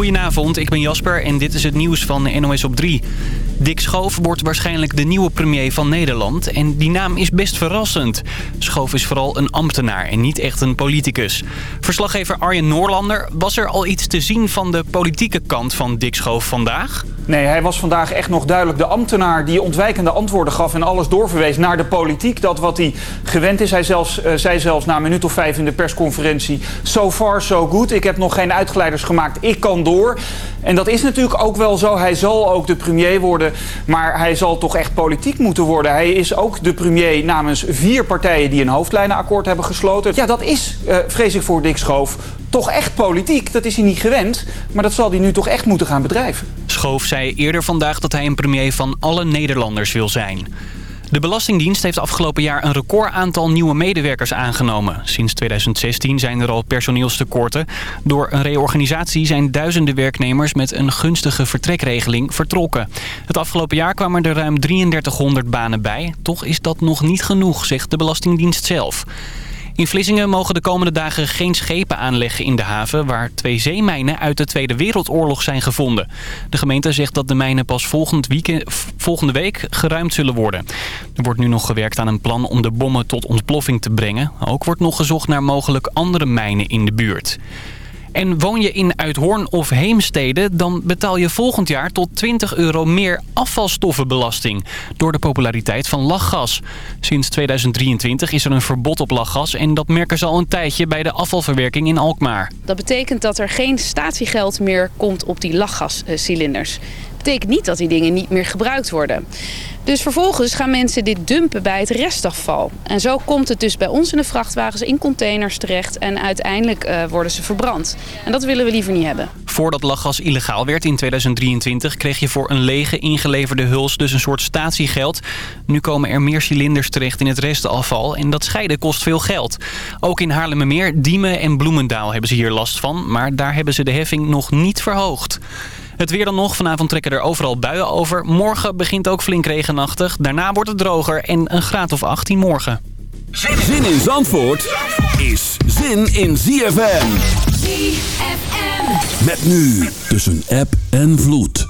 Goedenavond, ik ben Jasper en dit is het nieuws van NOS op 3. Dick Schoof wordt waarschijnlijk de nieuwe premier van Nederland en die naam is best verrassend. Schoof is vooral een ambtenaar en niet echt een politicus. Verslaggever Arjen Noorlander, was er al iets te zien van de politieke kant van Dick Schoof vandaag? Nee, hij was vandaag echt nog duidelijk de ambtenaar die ontwijkende antwoorden gaf en alles doorverwees naar de politiek. Dat wat hij gewend is. Hij zelfs, uh, zei zelfs na een minuut of vijf in de persconferentie, so far so good. Ik heb nog geen uitgeleiders gemaakt, ik kan. En dat is natuurlijk ook wel zo. Hij zal ook de premier worden, maar hij zal toch echt politiek moeten worden. Hij is ook de premier namens vier partijen die een hoofdlijnenakkoord hebben gesloten. Ja, dat is, uh, vrees ik voor Dick Schoof, toch echt politiek. Dat is hij niet gewend, maar dat zal hij nu toch echt moeten gaan bedrijven. Schoof zei eerder vandaag dat hij een premier van alle Nederlanders wil zijn. De Belastingdienst heeft afgelopen jaar een record aantal nieuwe medewerkers aangenomen. Sinds 2016 zijn er al personeelstekorten. Door een reorganisatie zijn duizenden werknemers met een gunstige vertrekregeling vertrokken. Het afgelopen jaar kwamen er ruim 3300 banen bij. Toch is dat nog niet genoeg, zegt de Belastingdienst zelf. In Vlissingen mogen de komende dagen geen schepen aanleggen in de haven... waar twee zeemijnen uit de Tweede Wereldoorlog zijn gevonden. De gemeente zegt dat de mijnen pas volgende week geruimd zullen worden. Er wordt nu nog gewerkt aan een plan om de bommen tot ontploffing te brengen. Ook wordt nog gezocht naar mogelijk andere mijnen in de buurt. En woon je in Uithoorn of Heemstede, dan betaal je volgend jaar tot 20 euro meer afvalstoffenbelasting. Door de populariteit van lachgas. Sinds 2023 is er een verbod op lachgas en dat merken ze al een tijdje bij de afvalverwerking in Alkmaar. Dat betekent dat er geen statiegeld meer komt op die lachgascilinders. Betekent niet dat die dingen niet meer gebruikt worden. Dus vervolgens gaan mensen dit dumpen bij het restafval. En zo komt het dus bij ons in de vrachtwagens in containers terecht. En uiteindelijk uh, worden ze verbrand. En dat willen we liever niet hebben. Voordat lachgas illegaal werd in 2023 kreeg je voor een lege ingeleverde huls dus een soort statiegeld. Nu komen er meer cilinders terecht in het restafval en dat scheiden kost veel geld. Ook in Haarlemmermeer, Diemen en Bloemendaal hebben ze hier last van. Maar daar hebben ze de heffing nog niet verhoogd. Het weer dan nog. Vanavond trekken er overal buien over. Morgen begint ook flink regenachtig. Daarna wordt het droger en een graad of 18 morgen. Zin in Zandvoort is zin in ZFM. ZFM. Met nu tussen app en vloed.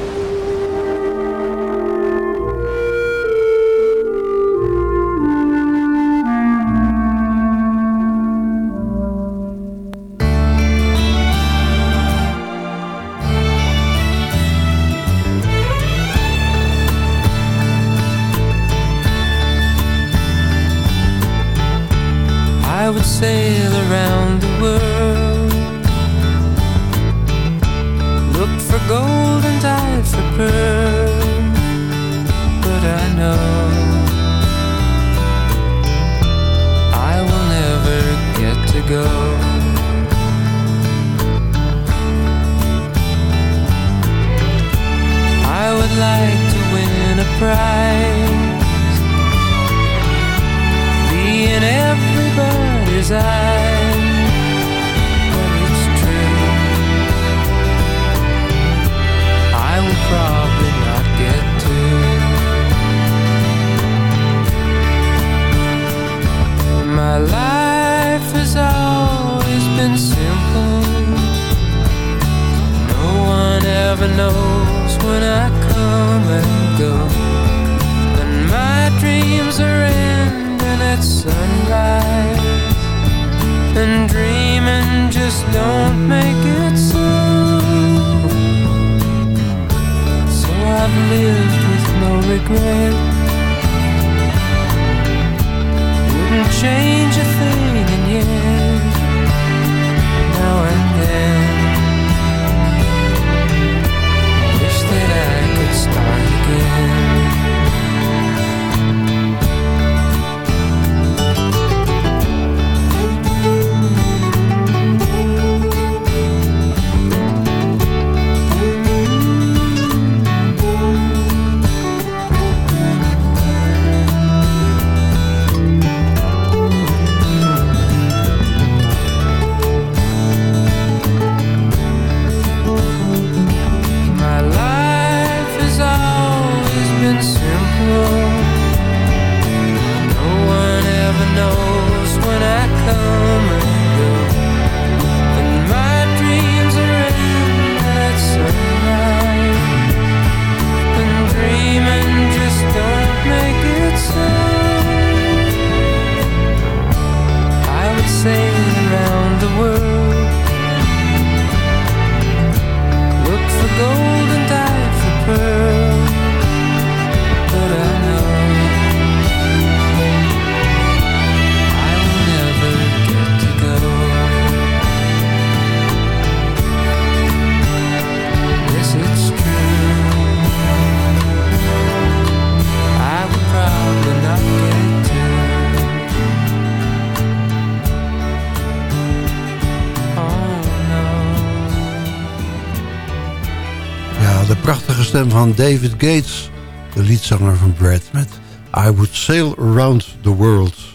van David Gates, de liedzanger van Brad, met I Would Sail Around the World.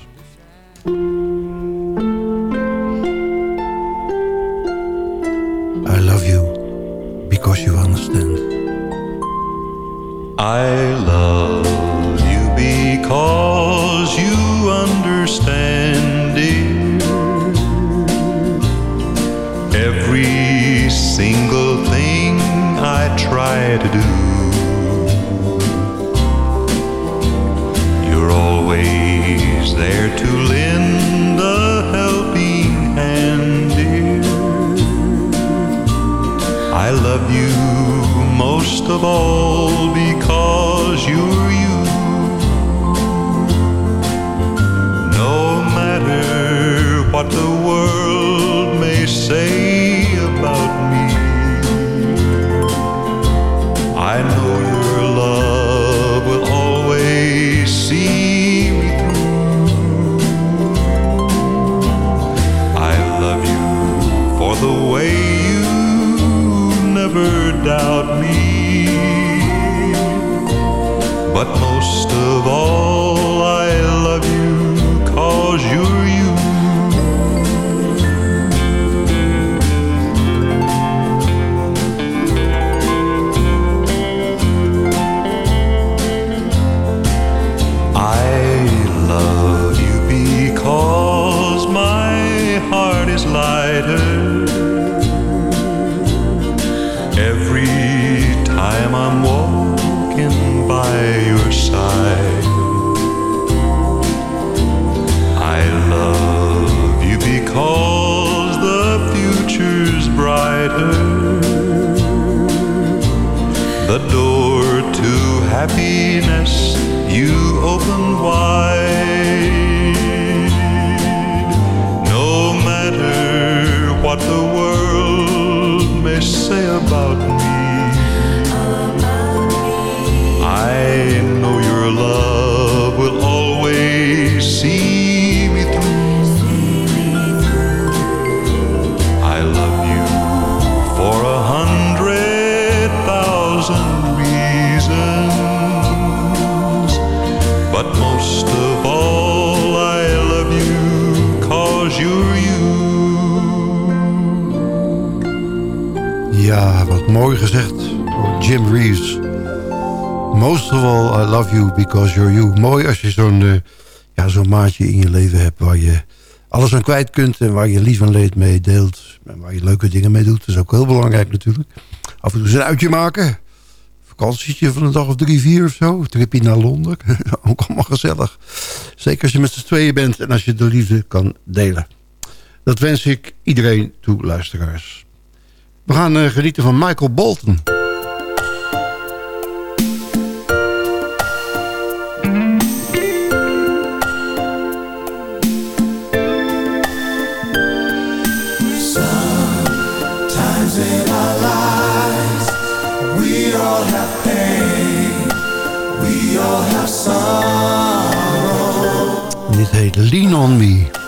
there to live. Zegt door Jim Reeves. Most of all, I love you because you're you. Mooi als je zo'n eh, ja, zo'n maatje in je leven hebt... waar je alles aan kwijt kunt en waar je lief en leed mee deelt... en waar je leuke dingen mee doet. Dat is ook heel belangrijk natuurlijk. Af en toe eens een uitje maken. Vakantietje van een dag of drie, vier of zo. Tripje naar Londen. ook allemaal gezellig. Zeker als je met z'n tweeën bent en als je de liefde kan delen. Dat wens ik iedereen toe, luisteraars. We gaan eh, genieten van Michael Bolton. Dit heet Lean On Me.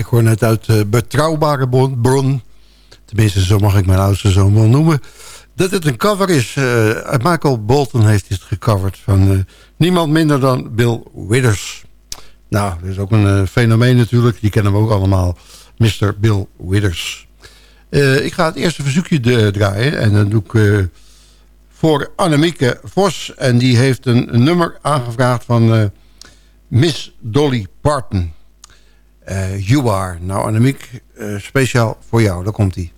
Ik hoor net uit uh, betrouwbare bron, tenminste zo mag ik mijn oudste zoon wel noemen, dat het een cover is. Uh, Michael Bolton heeft het gecoverd van uh, niemand minder dan Bill Withers. Nou, dat is ook een fenomeen natuurlijk, die kennen we ook allemaal, Mr. Bill Withers. ik ga het eerste verzoekje draaien en dan doe ik voor Annemieke Vos en die heeft een, een nummer aangevraagd van Miss Dolly Parton. Uh, you Are. Nou, Annemiek, uh, speciaal voor jou. Daar komt hij.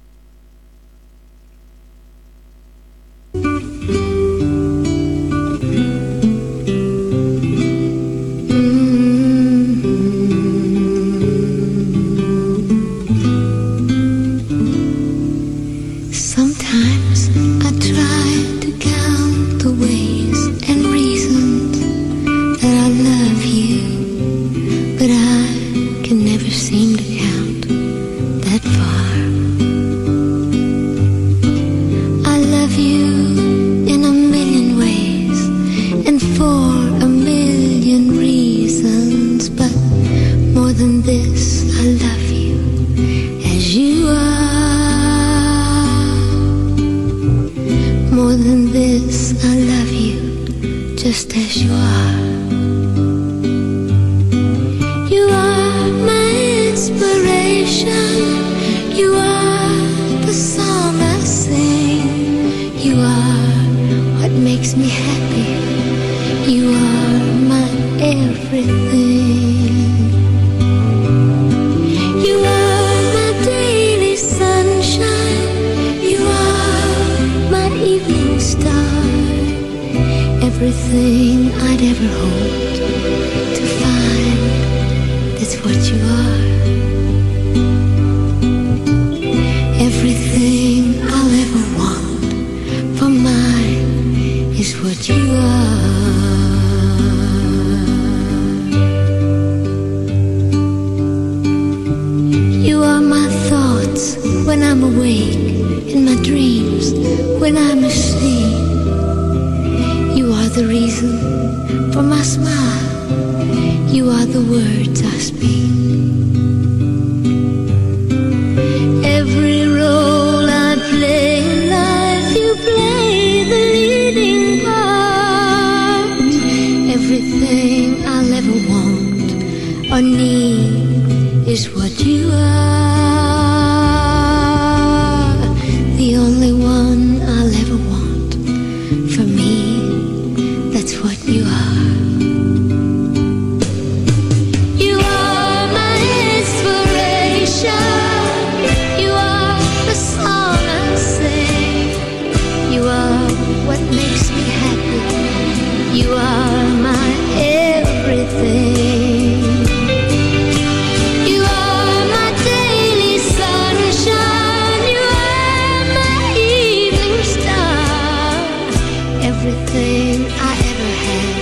everything I ever had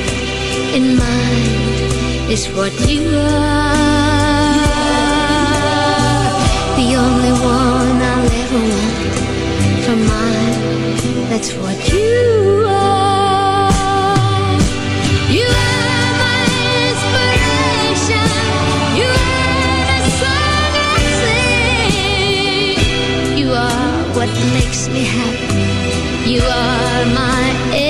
in mind is what you are. The only one I'll ever want for mine, that's what you are. You are my inspiration. You are the song I sing. You are what makes me happy. You are my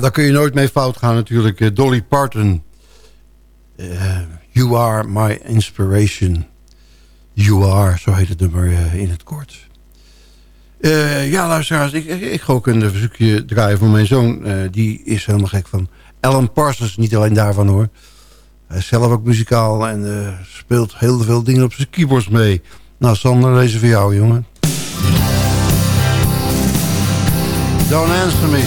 Daar kun je nooit mee fout gaan natuurlijk. Eh, Dolly Parton. Uh, you are my inspiration. You are, zo heet het nummer uh, in het kort. Ja, luisteraars, ik, ik, ga ook een verzoekje draaien voor mijn zoon. die is helemaal gek van Alan Parsons. Niet alleen daarvan hoor. Hij is zelf ook muzikaal en eh, speelt heel veel dingen op zijn keyboards mee. Nou, Sander, deze voor jou, jongen. Don't answer me.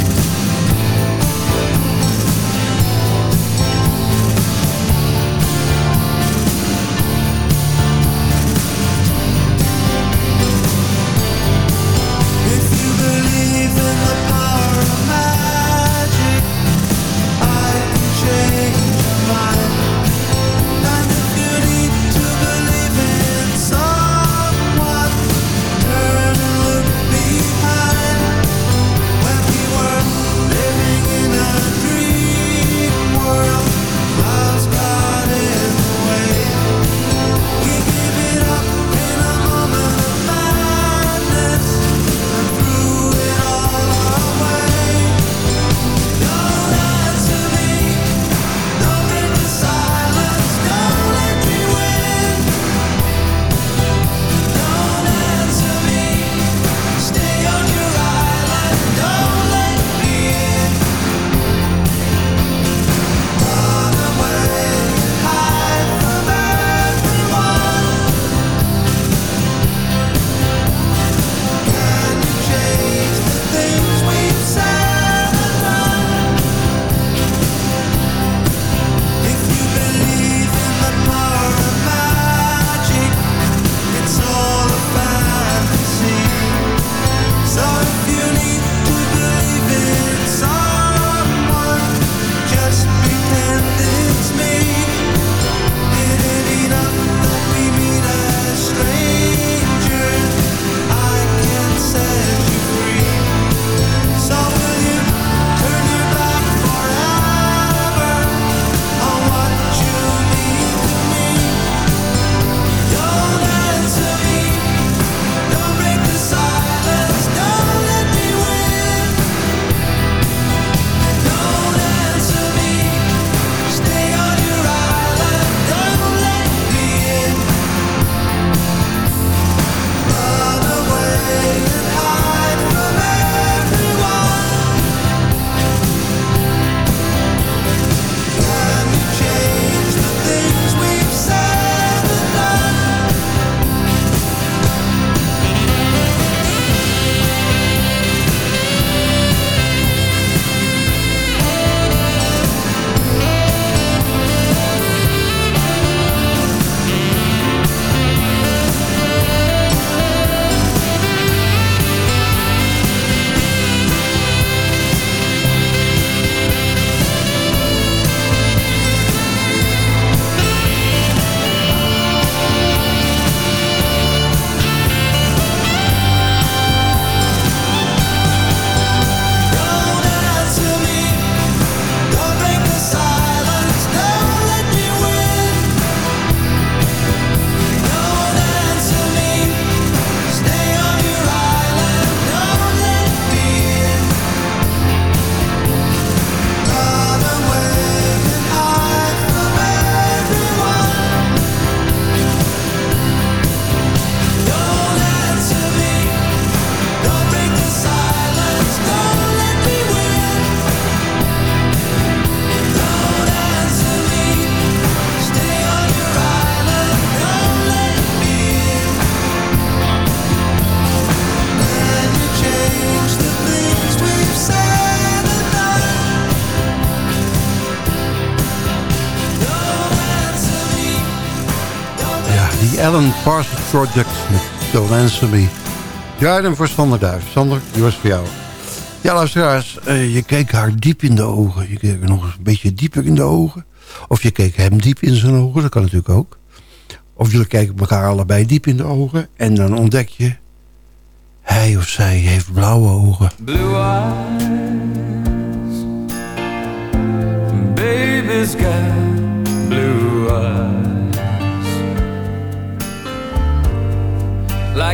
Alan Parsons Project met Don't Answer Me. Draai hem voor Sander. Sander, die was voor jou. Ja, luisteraars, uh, je keek haar diep in de ogen. Je keek nog een beetje dieper in de ogen. Of je keek hem diep in zijn ogen, dat kan natuurlijk ook. Of jullie kijken elkaar allebei diep in de ogen. En dan ontdek je... Hij of zij heeft blauwe ogen. Blue eyes Baby's got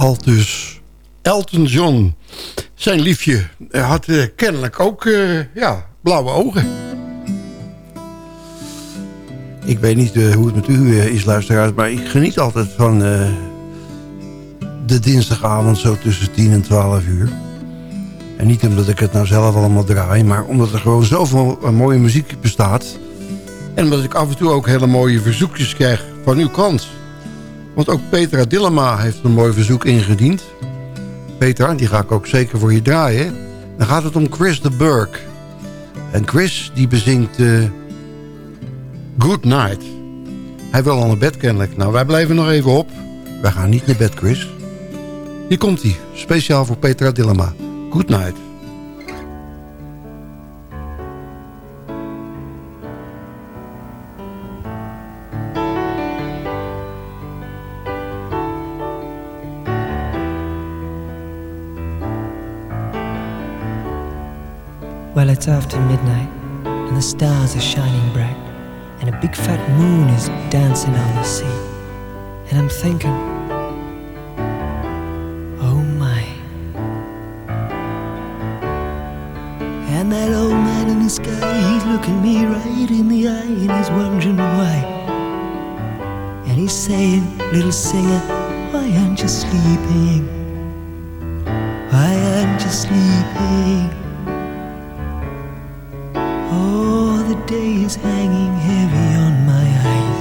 Altus Elton John. Zijn liefje eh, had eh, kennelijk ook eh, ja, blauwe ogen. Ik weet niet hoe het met u is, luisteraars... maar ik geniet altijd van de dinsdagavond zo tussen 10 en 12 uur. En niet omdat ik het nou zelf allemaal draai... maar omdat er gewoon zoveel mooie muziek bestaat... en omdat ik af en toe ook hele mooie verzoekjes krijg van uw kant... Want ook Petra Dillema heeft een mooi verzoek ingediend. Petra, die ga ik ook zeker voor je draaien. Dan gaat het om Chris de Burg. En Chris die bezingt eh, Good Night. Hij wil al naar bed kennelijk. Nou, wij blijven nog even op. Wij gaan niet naar bed, Chris. Hier komt hij, speciaal voor Petra Dillema. Good Night. Well, it's after midnight, and the stars are shining bright, and a big fat moon is dancing on the sea. And I'm thinking, oh my. And that old man in the sky, he's looking me right in the eye, and he's wondering why. And he's saying, little singer, why aren't you sleeping? Why aren't you sleeping? Day is hanging heavy on my eyes.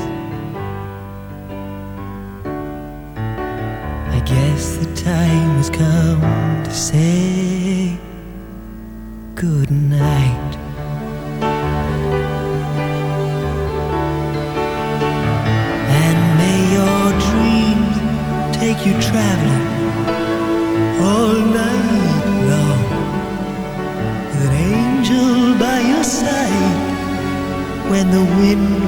I guess the time has come to say when the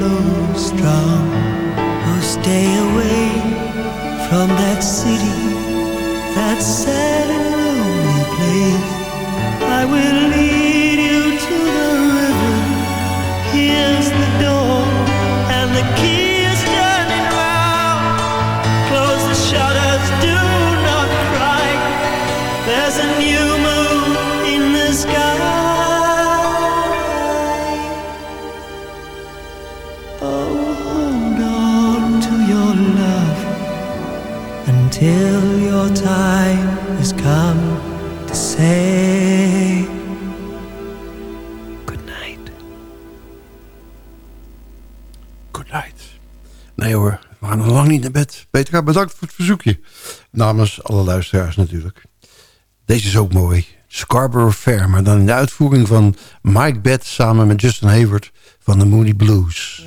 Bedankt voor het verzoekje. Namens alle luisteraars natuurlijk. Deze is ook mooi. Scarborough Fair. Maar dan in de uitvoering van Mike Betts samen met Justin Hayward van de Moody Blues.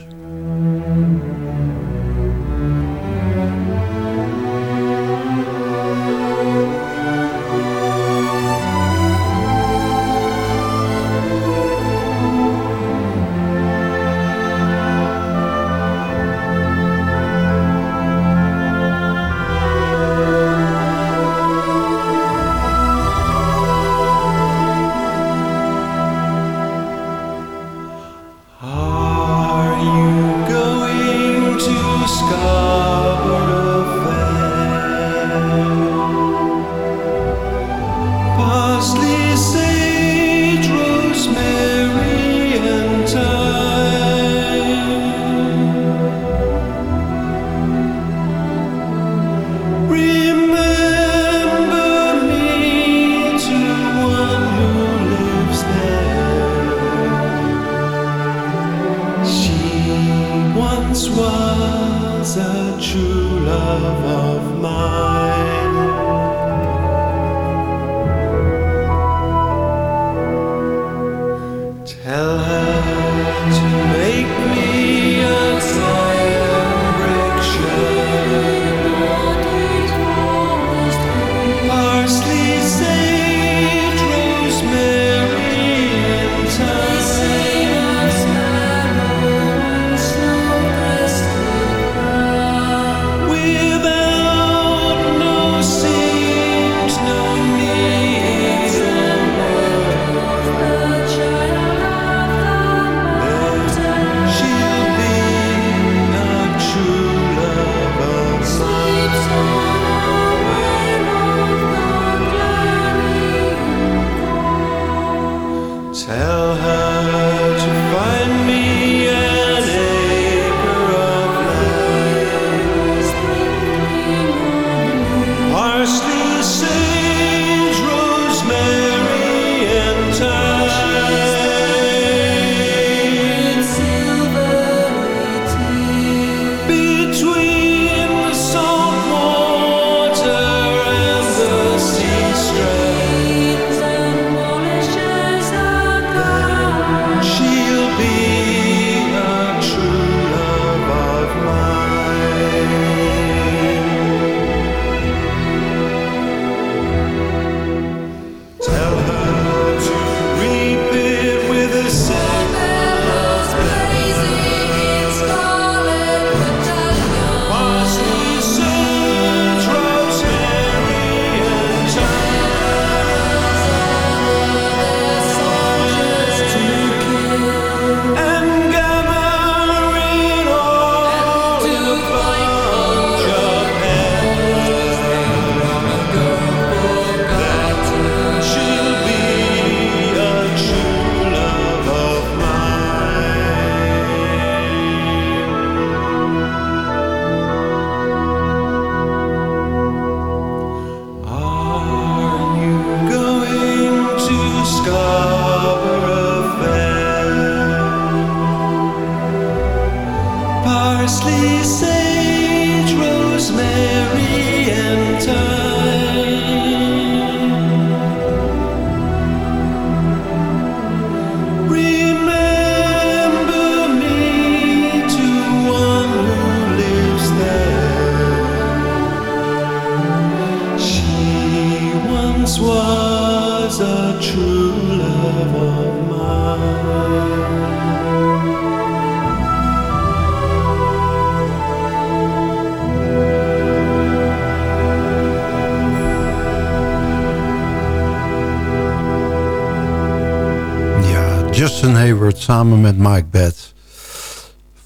Samen met Mike Betts.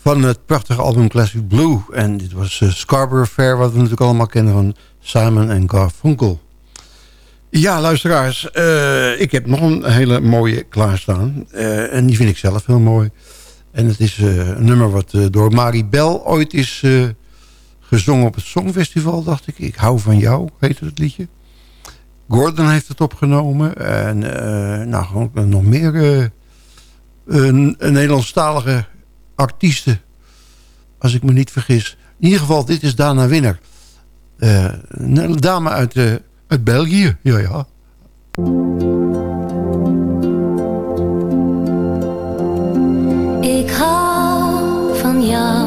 Van het prachtige album Classic Blue. En dit was eh, Scarborough Fair, wat we natuurlijk allemaal kennen van Simon en Garfunkel. Ja, luisteraars, eh, ik heb nog een hele mooie klaarstaan. Eh, en die vind ik zelf heel mooi. En het is een nummer wat door Marie Bell ooit is gezongen op het Songfestival, dacht ik. Ik hou van jou, heette het liedje. Gordon heeft het opgenomen. En nou, gewoon nog meer een, een Nederlandstalige artiesten. Als ik me niet vergis. In ieder geval, dit is Dana Winner. Eh, een dame uit, eh, uit België. Ja, ja. Ik hou van jou.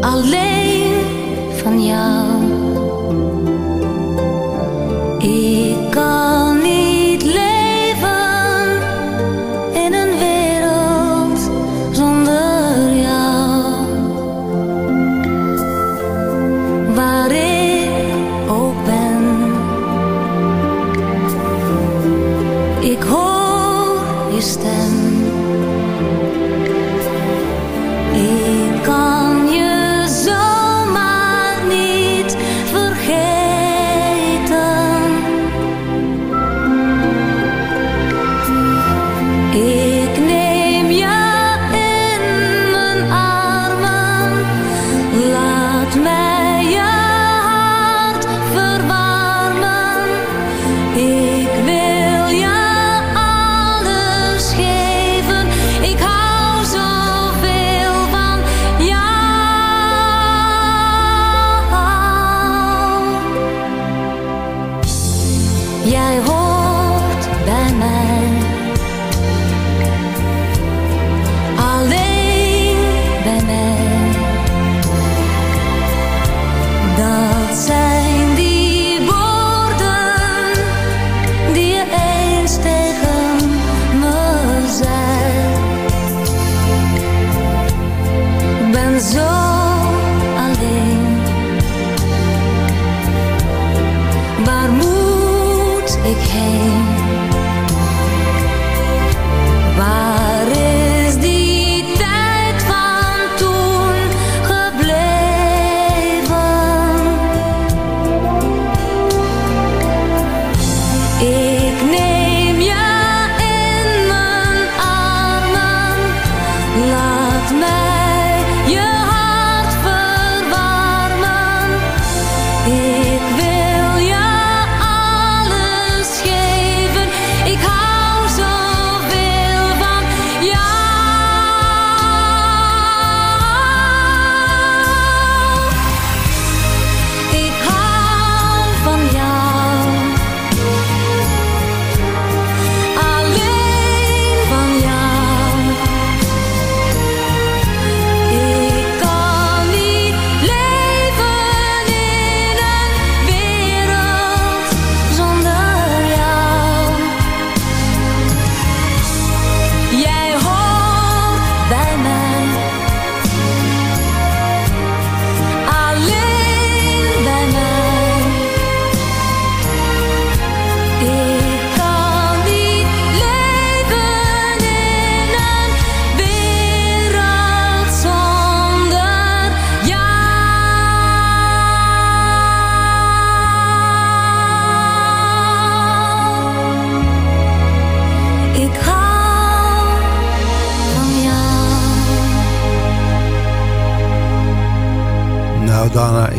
Alleen van jou.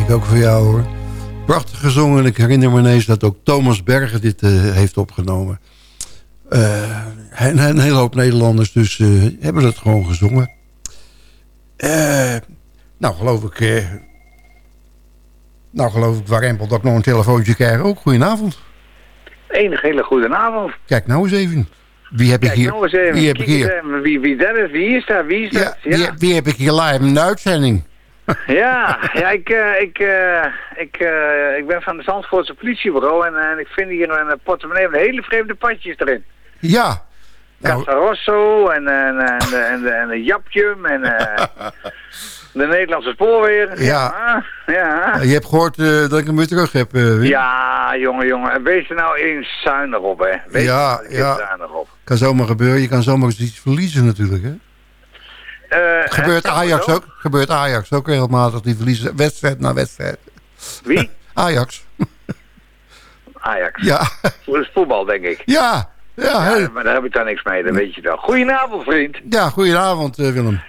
Ik ook voor jou hoor. Prachtig gezongen en ik herinner me ineens dat ook Thomas Bergen dit eh, heeft opgenomen. Eh, en een hele hoop Nederlanders dus eh, hebben dat gewoon gezongen. Nou geloof ik... nou geloof ik warempel dat ik nog een telefoontje krijg ook. Goedenavond. Een hele goede avond. Kijk nou eens even. Wie heb ik Kijk hier? nou eens even. Wie heb Kijk ik hier? Wie, wie dat is, wie is dat, wie is Ja, dat? wie, wie heb ik hier live in de uitzending? Ja, ja ik, eh, ik, eh, ik, eh, ik ben van het Zandvoortse politiebureau en ik vind hier een portemonnee met hele vreemde padjes erin. Ja. Nou, Casa Rosso en, en, en, en, en, en een Japjum en de Nederlandse spoorwegen. Ja. Ja. je hebt gehoord eh, dat ik hem weer terug heb. Ja, jongen, jongen. Wees er nou eens zuinig op, hè. Wees Ja, er nou ja. zuinig op. Kan zomaar gebeuren. Je kan zomaar iets verliezen natuurlijk, hè? Eh, Gebeurt Ajax ook? Gebeurt Ajax ook regelmatig. Die verliezen wedstrijd na wedstrijd. Wie? Ajax. Ajax. Ja. Dat is voetbal, denk ik. Ja. Ja, maar daar heb ik daar niks mee, dat weet je wel. Goedenavond, vriend. ja goedenavond eh, Willem.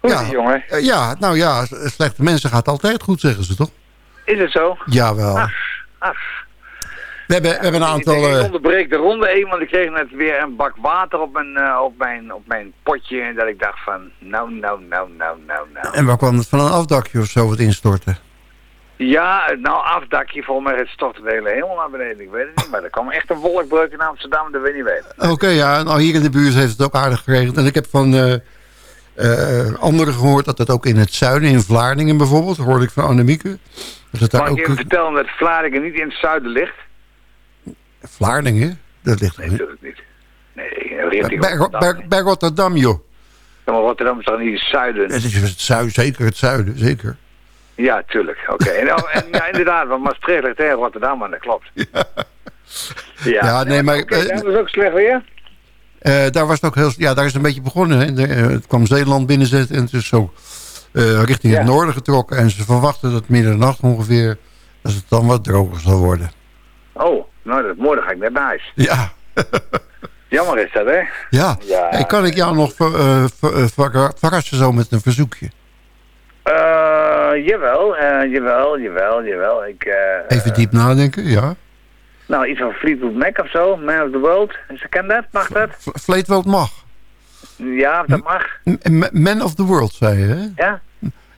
Is Ja. het, jongen? Eh, ja, nou ja, slechte mensen gaat altijd goed, zeggen ze toch? Is het zo? Jawel. Ach, ach. We hebben, we hebben een aantal... Ik, ik eh, onderbreek de ronde één, want ik kreeg net weer een bak water op mijn, eh, op mijn, op mijn potje. En dat ik dacht van, nou, nou, nou, nou, nou, nou. en waar kwam het van een afdakje of zo wat instorten? Ja, nou, afdakje, volgens mij het stort de hele hemel naar beneden. Ik weet het niet, maar er kwam echt een wolkbreuk in Amsterdam, dat weet ik niet weten. Oké, ja, nou hier in de buurt heeft het ook aardig geregend. En ik heb van, eh, anderen gehoord dat het ook in het zuiden, in Vlaardingen bijvoorbeeld, hoorde ik van Annemieke. Dat het daar Mag ik ook... even vertellen dat Vlaardingen niet in het zuiden ligt? Vlaardingen? Dat ligt Nee, natuurlijk niet. Nee, richting bij, Rotterdam. bij, bij Rotterdam, joh. Ja, maar Rotterdam is toch niet het zuiden? Het is het zuiden, zeker het zuiden, zeker. Ja, tuurlijk. Oké. En, oh, en ja, inderdaad, want Maastricht ligt tegen Rotterdam, en dat klopt. Ja, Ja, nee, maar... Eh, dat was ook slecht weer. Eh, daar was het ook heel, ja, daar is het een beetje begonnen. Hè. De, eh, het kwam Zeeland binnenzetten en het is zo eh, richting het noorden getrokken. En ze verwachten dat middernacht ongeveer, dat het dan wat droger zal worden. Oh, nou, dat morgen ga ik net naar huis. Ja, Jammer is dat, hè? ja. Ja. Hey, kan ik jou nog ver, eh, ver- eh, ver- verrassen zo met een verzoekje? Eh, jawel, eh, jawel, jawel, jawel. Ik, Even diep nadenken, ja. nou, iets van Fleetwood Mac of zo, Man of the World. Is, ken dat? Mag dat? Vleetwold mag. Ja, dat mag. M- Man of the World, zei je, hè? Ja?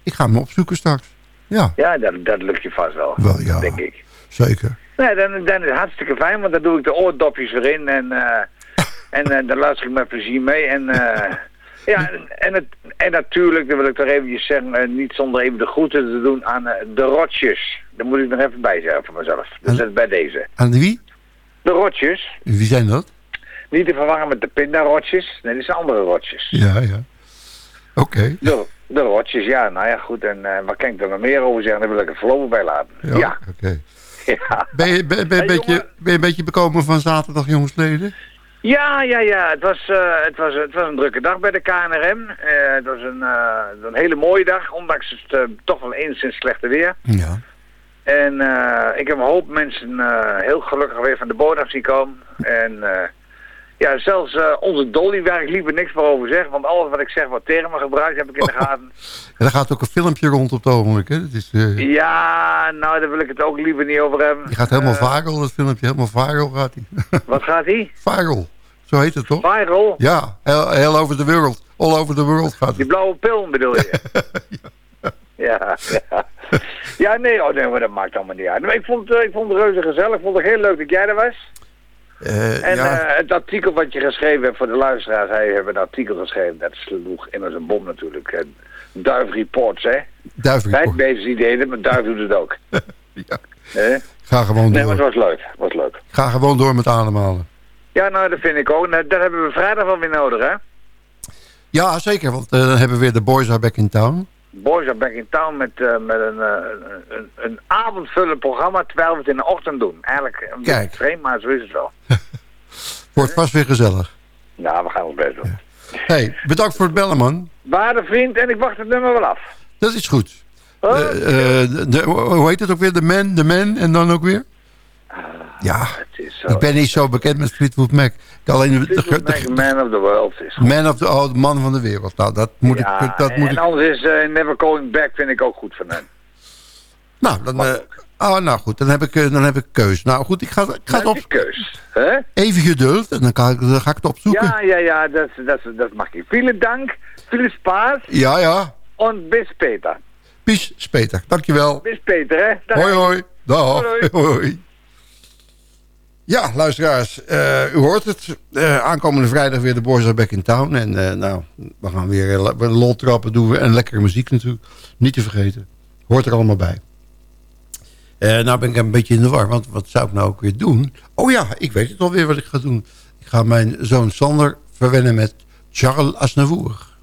Ik ga hem opzoeken straks. Ja, Ja, dat, dat lukt je vast wel, Wel, ja. denk ik. zeker. Nee, dan, dan is het hartstikke fijn, want dan doe ik de oordopjes weer in en, eh, en eh, dan luister ik met plezier mee. En, eh, ja, en, het, en natuurlijk, dan wil ik toch eventjes zeggen, niet zonder even de groeten te doen aan de rotjes. Daar moet ik nog even bij zeggen voor mezelf. Dus dat is bij deze. Aan wie? De rotjes, Wie zijn dat? niet te verwarren met de pindarotjes. Nee, dit zijn andere rotjes. Ja, ja. Oké. De, de rotjes, ja, nou ja, goed. En waar kan ik er nog meer over zeggen? Daar wil ik het voorlopig bij laten. Ja, Ja. oké. Ja. Ben je, ben, ben, Hey, beetje, jongen. ben je een beetje bekomen van zaterdag, jongsleden? Ja, ja, ja. Het was, eh, het, was, het was een drukke dag bij de KNRM. Eh, het was een, eh, een hele mooie dag, ondanks het toch wel enigszins slechte weer. Ja. En ik heb een hoop mensen heel gelukkig weer van de boot af zien komen. En ja, zelfs eh, onze Dolly, waar ik liever niks meer over zeg, want alles wat ik zeg wat termen gebruikt, heb ik in de gaten. En er gaat ook een filmpje rond op het ogenblik, hè? Dat is, eh, Ja, nou, daar wil ik het ook liever niet over hebben. die gaat helemaal viral, dat filmpje. Helemaal viral gaat hij. Wat gaat die? viral. Zo heet het toch? Viral? Ja, heel, heel over de wereld. All over the world gaat Die het. blauwe pil bedoel je? ja, ja. Ja, nee, oh nee, maar dat maakt allemaal niet uit. Maar ik vond, ik vond het reuze gezellig. Ik vond het heel leuk dat jij er was. Eh, En ja, eh, het artikel wat je geschreven hebt voor de luisteraars, hij heeft een artikel geschreven, dat sloeg immers een bom natuurlijk. En Duif Reports, hè. duivenreport. Wijkbezers die deden, maar Duif doet het ook. Ja. Hè? Ga gewoon Nee, maar door. het was leuk. Was leuk. Ga gewoon door met ademhalen. Ja, nou, dat vind ik ook. Eh, dat hebben we vrijdag wel weer nodig, hè. Ja, zeker, want eh, dan hebben we weer de Boys Are Back in Town. Boys are back in town met, eh, met een, eh, een, een avondvullend programma, terwijl we het in de ochtend doen. Eigenlijk een beetje vreemd, maar zo is het wel. Wordt vast weer gezellig. Nou, we gaan ons best doen. hey, bedankt voor het bellen, man. Waarde vriend, en ik wacht het nummer wel af. Dat is goed. Eh, de- hoe heet het ook weer? De Man, de Man en dan ook weer? Ja, zo. ik ben niet zo bekend met Fleetwood Mac. Ik alleen de, man of the world. Is goed. Man of the, oh, de man van de wereld. Nou, dat moet ja, ik... Dat moet en ik anders is eh, Never Going Back vind ik ook goed van hem. nou, dan, eh, oh, nou goed, dan heb ik, eh, dan heb ik keus. Nou goed, ik ga, ik ga het op, keus. Hè? even geduld en dan, kan ik, dan ga ik het opzoeken. Ja, ja, ja, dat, dat, dat mag je. Vielen Dank, veel Spaß Ja, ja. en bis Peter. Pies, Speter. Dankjewel. Bis Peter, hè. Dag. Hoi, hoi. Dag. Hoi, Hoi. Ja, luisteraars, eh, u hoort het. Eh, aankomende vrijdag weer de Boys back in town. En eh, nou, we gaan weer lol trappen doen we. En lekkere muziek natuurlijk. Niet te vergeten. Hoort er allemaal bij. Nou ben ik een beetje in de war. Want wat zou ik nou ook weer doen? Oh ja, ik weet het alweer wat ik ga doen. Ik ga mijn zoon Sander verwennen met Charles Aznavour.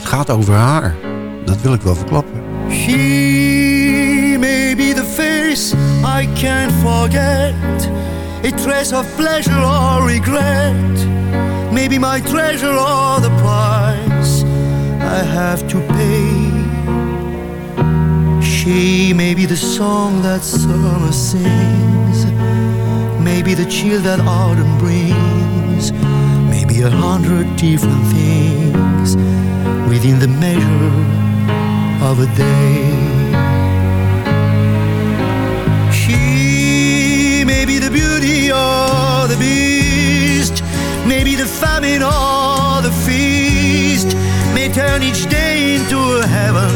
Het gaat over haar. Dat wil ik wel verklappen. She may be the face I can't forget, a trace of pleasure or regret. Maybe my treasure or the price I have to pay. She may be the song that summer sings, maybe the chill that autumn brings, maybe a hundred different things within the measure of a day. She may be the beauty or the beast, maybe the famine or the feast, may turn each day into a heaven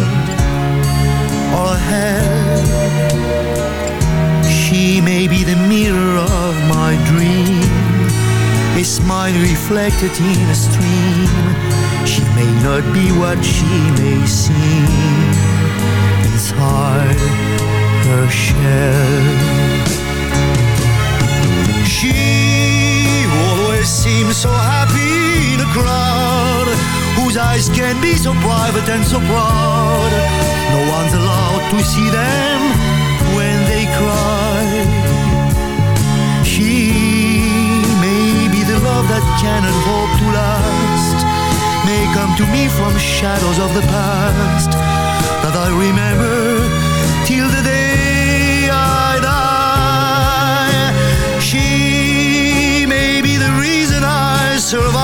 or hell. She may be the meal reflected in a stream. She may not be what she may seem inside her shell. She always seems so happy in a crowd whose eyes can be so private and so proud. No one's allowed to see them when they cry. Cannot hope to last, may come to me from shadows of the past. That I remember till the day I die. She may be the reason I survive,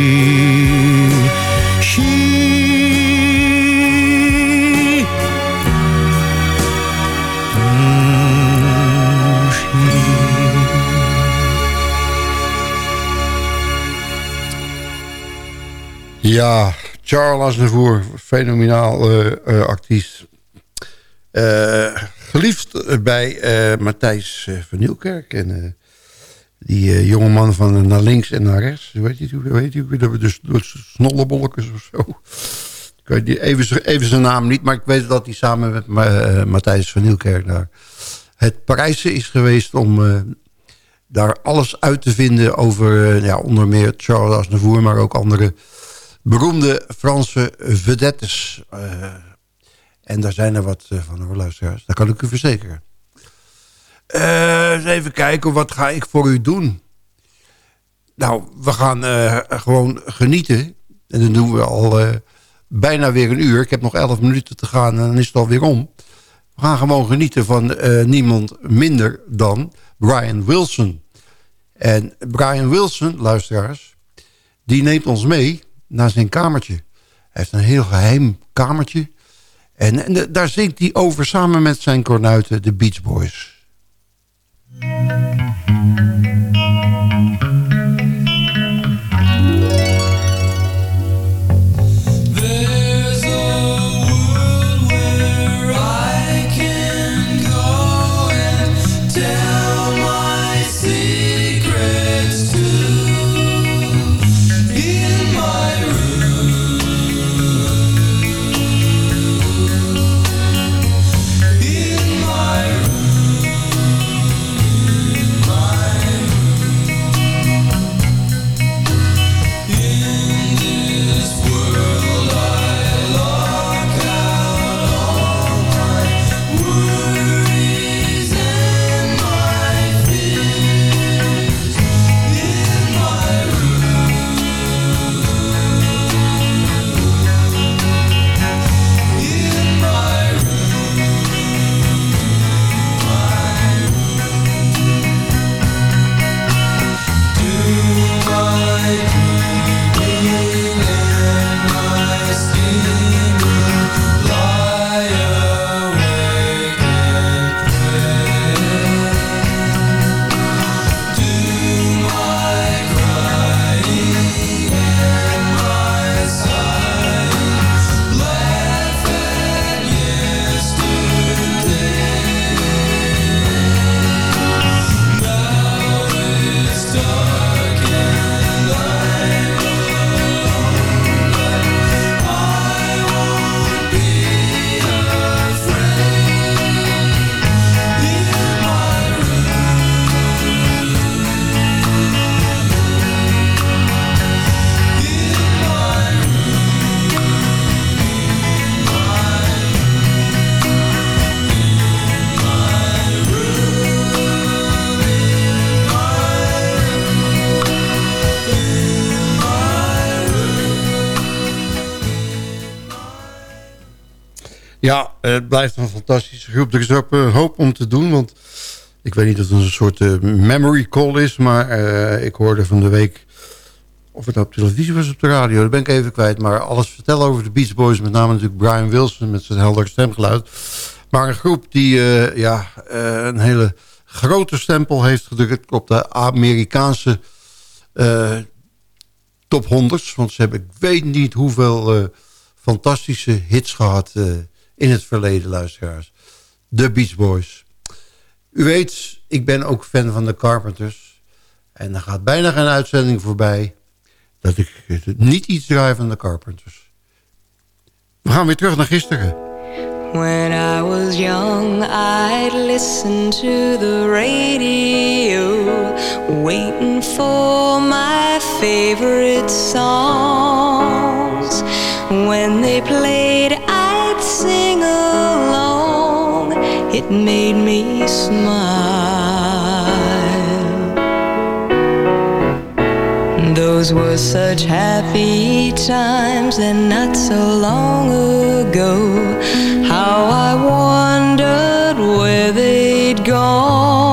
Ja, Charles Aznavour, fenomenaal eh eh, artiest. Eh, geliefd bij eh, Matthijs van Nieuwkerk. En die jongeman van naar links en naar rechts. Weet je, weet je, dat we dus door of zo. Ik weet even, even zijn naam niet, maar ik weet dat hij samen met Matthijs van Nieuwkerk naar het Parijse is geweest om daar alles uit te vinden over ja, onder meer Charles Aznavour, maar ook andere beroemde Franse vedettes. Eh, en daar zijn er wat eh, van luisteraars. Dat kan ik u verzekeren. Eh, eens even kijken, wat ga ik voor u doen? Nou, we gaan gewoon genieten. En dat doen we al bijna weer een uur. Ik heb nog elf minuten te gaan en dan is het alweer om. We gaan gewoon genieten van niemand minder dan Brian Wilson. En Brian Wilson, luisteraars, die neemt ons mee naar zijn kamertje. Hij heeft een heel geheim kamertje. En, en de- daar zingt hij over samen met zijn kornuiten, de Beach Boys. Het blijft een fantastische groep. Er is ook een hoop om te doen, want ik weet niet of het een soort eh, memory call is, maar eh, ik hoorde van de week Of het op televisie was of op de radio, dat ben ik even kwijt. Maar alles vertellen over de Beach Boys, met name natuurlijk Brian Wilson met zijn helder stemgeluid. Maar een groep die eh, ja, eh, een hele grote stempel heeft gedrukt op de Amerikaanse eh, top 100. Want ze hebben, ik weet niet hoeveel eh, fantastische hits gehad eh, in het verleden, luisteraars. De Beach Boys. U weet, ik ben ook fan van de Carpenters. En er gaat bijna geen uitzending voorbij... dat ik niet iets draai van de Carpenters. We gaan weer terug naar gisteren. When I was young, I'd listen to the radio, waiting for my favorite songs. When they played, made me smile. Those were such happy times and not so long ago. How I wondered where they'd gone.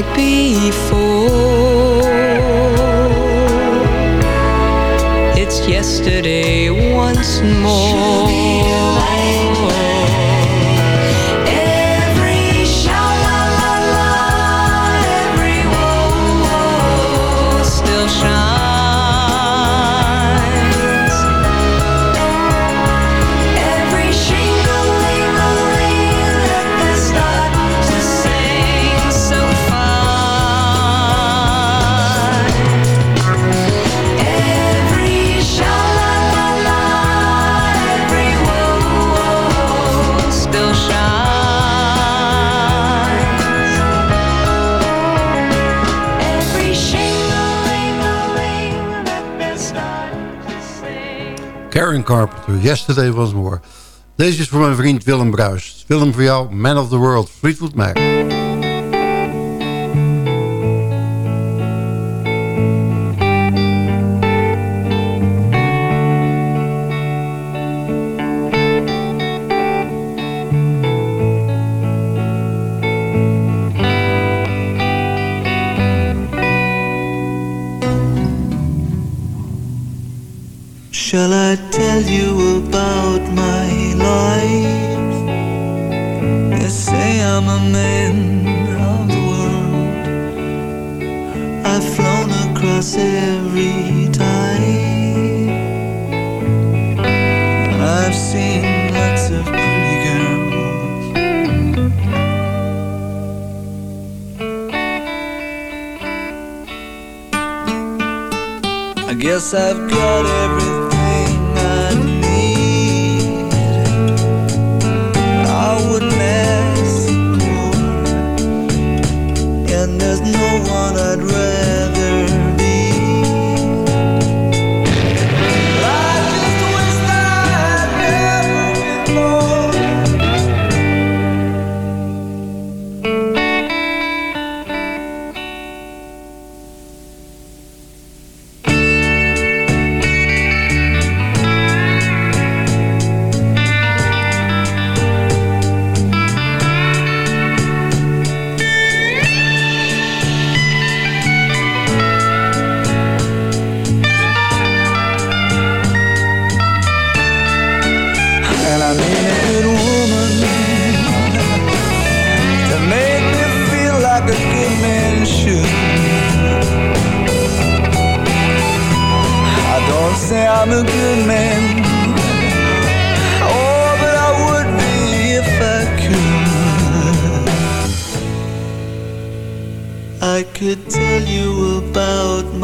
Like before. It's yesterday once more. Yesterday Was More. Deze is voor mijn vriend Willem Bruist. Willem, voor jou, Man of the World, Fleetwood Mac. Shall I tell you about my life. They say I'm a man of the world. I've flown across every tide. I've seen lots of pretty girls. I guess I've got everything about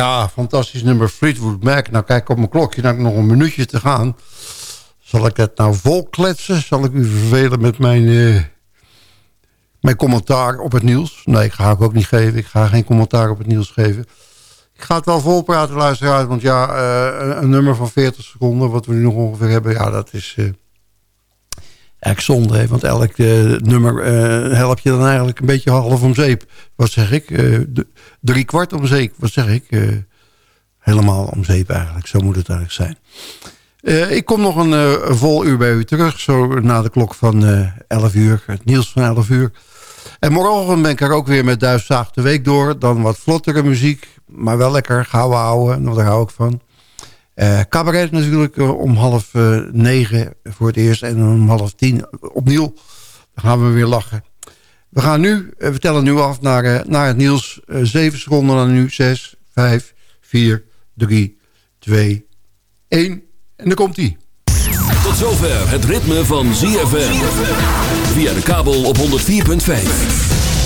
Ja, fantastisch nummer Fleetwood Mac. Nou kijk op mijn klokje, nou ik nog een minuutje te gaan. Zal ik het nou vol kletsen? Zal ik u vervelen met mijn, eh, mijn commentaar op het nieuws? Nee, ik ga het ook niet geven. Ik ga geen commentaar op het nieuws geven. Ik ga het wel vol praten, luisteraars. Want ja, eh, een, een nummer van 40 seconden, wat we nu nog ongeveer hebben... ja, dat is eh eigenlijk zonde. Hè? Want elk eh, nummer eh, help je dan eigenlijk een beetje half om zeep. Wat zeg ik? D- drie kwart om zeep. Wat zeg ik? Helemaal om zeep eigenlijk. Zo moet het eigenlijk zijn. Ik kom nog een, vol uur bij u terug. Zo na de klok van eh 11 uur. Het nieuws van 11 uur. En morgen ben ik er ook weer met Duifzaag de Week door. Dan wat vlottere muziek. Maar wel lekker gouden houden. Daar hou ik van. Eh cabaret natuurlijk eh, om half eh, negen voor het eerst. En om half tien opnieuw. Dan gaan we weer lachen. We gaan nu, we tellen nu af naar, naar het nieuws. Zeven seconden dan nu. Zes, vijf, vier, drie, twee, één. En dan komt ie. Tot zover het ritme van ZFM. Via de kabel op 104.5.